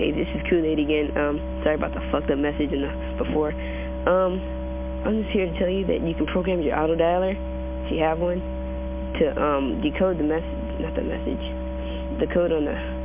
Hey, this is Kool-Aid again. Um, sorry about the fucked up message in the, before. Um, I'm just here to tell you that you can program your auto dialer, if you have one, to um, decode the message, not the message, the code on the